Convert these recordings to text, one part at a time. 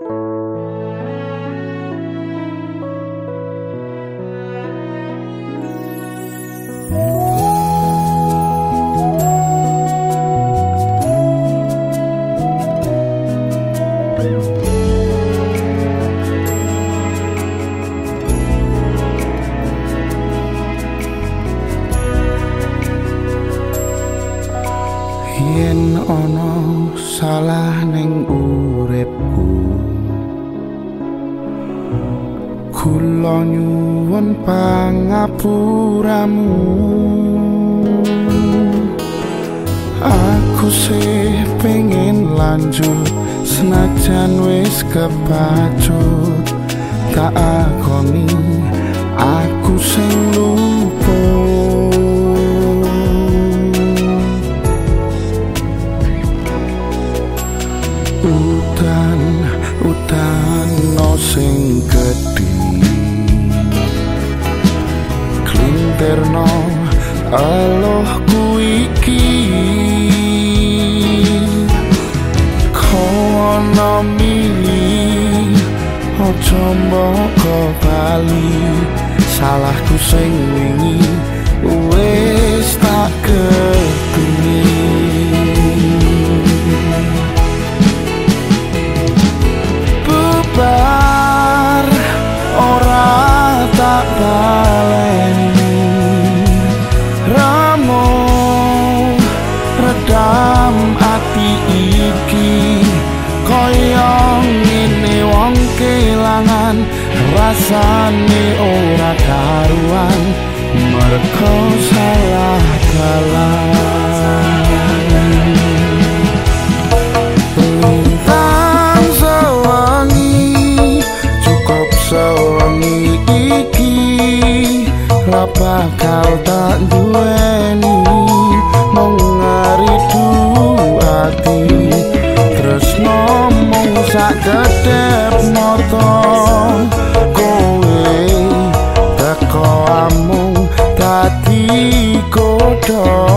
Yen ono salah ning kula nyuwun pangapuramu. Aku sih pengen lanjut senajan wis kepacut. Tak aku aku sombo kok bali salahku sing wing rasane ora karuan mergo salah kalah bakal tak dueni mengari dua hati terus ngomong sak kedep mata door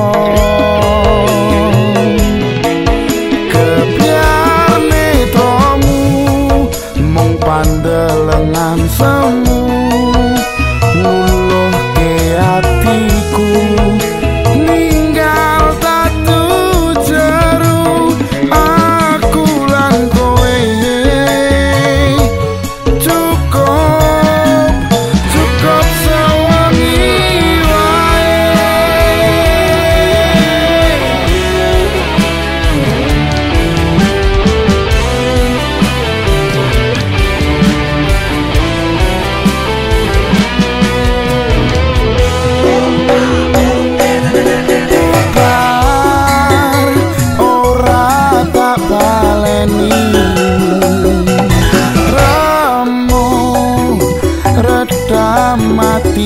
amati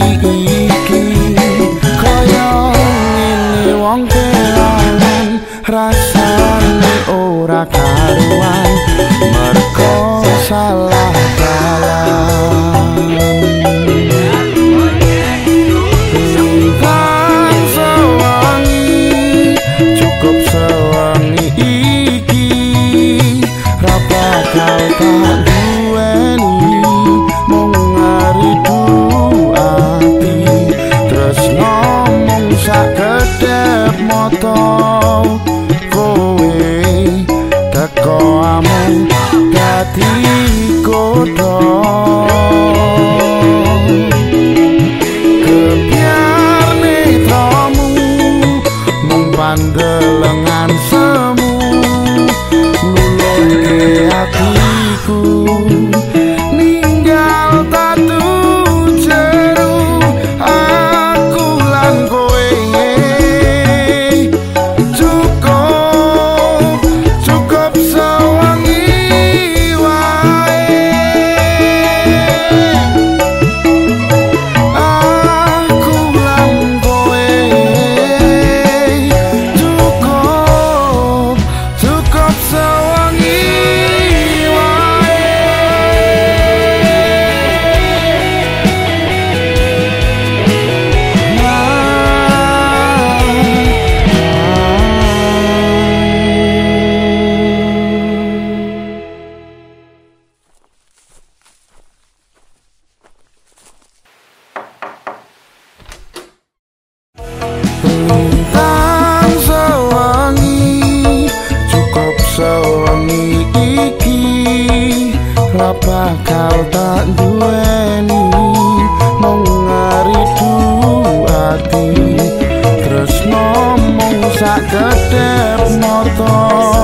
bakal tak duweni mung ngeridu ati. Terus ngomong sak kedep motor